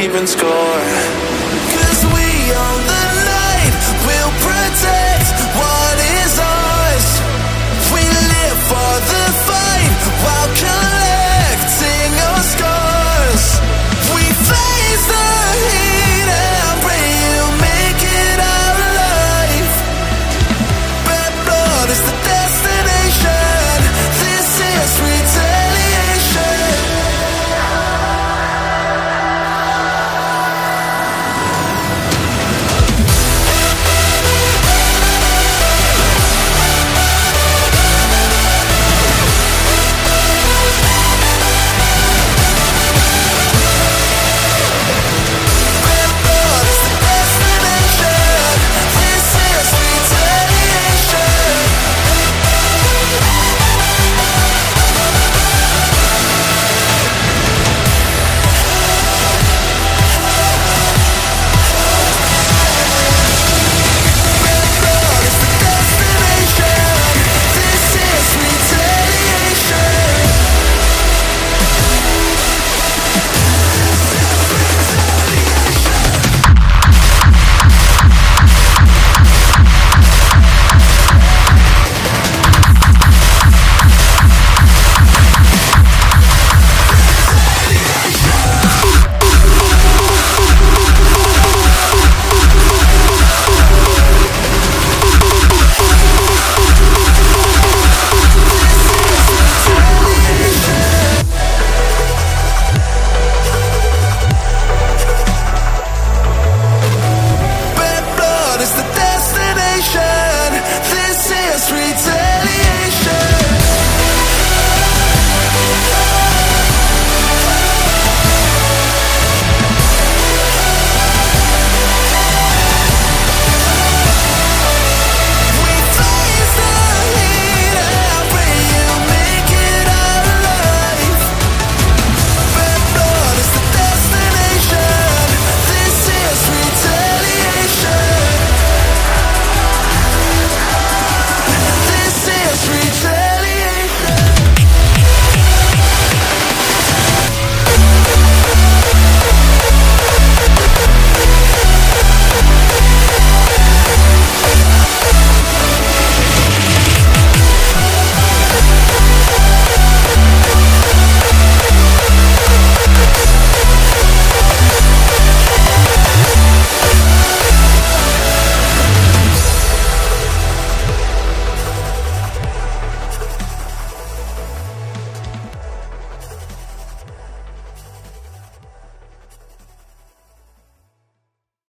keeping score.